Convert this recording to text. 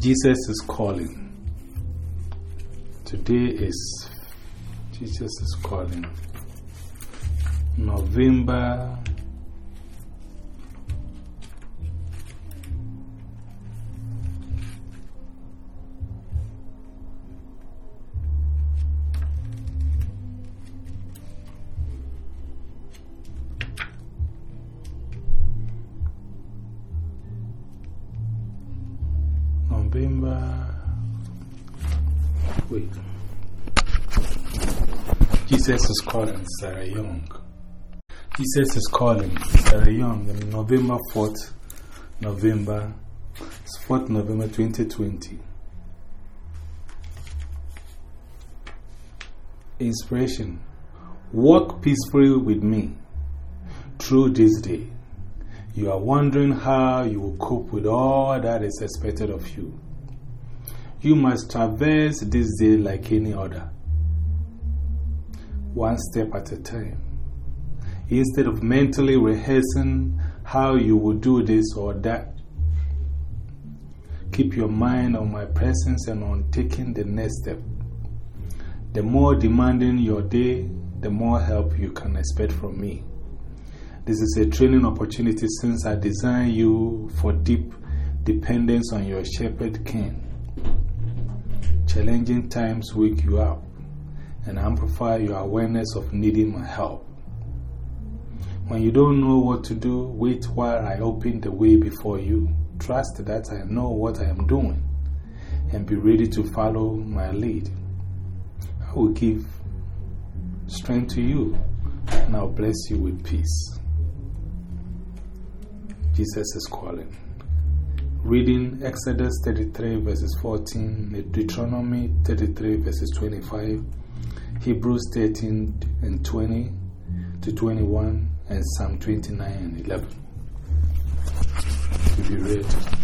Jesus is calling. Today is Jesus is calling. November. November. Wait. Jesus is calling Sarah Young. Jesus is calling Sarah Young on November 4th, November, 4th November 2020. Inspiration Walk peacefully with me through this day. You are wondering how you will cope with all that is expected of you. You must traverse this day like any other, one step at a time. Instead of mentally rehearsing how you will do this or that, keep your mind on my presence and on taking the next step. The more demanding your day, the more help you can expect from me. This is a training opportunity since I designed you for deep dependence on your shepherd king. Challenging times wake you up and amplify your awareness of needing my help. When you don't know what to do, wait while I open the way before you. Trust that I know what I am doing and be ready to follow my lead. I will give strength to you and I'll bless you with peace. Jesus is calling. Reading Exodus 33 verses 14, Deuteronomy 33 verses 25, Hebrews 13 and 20 to 21, and Psalm 29 and 11. To be read.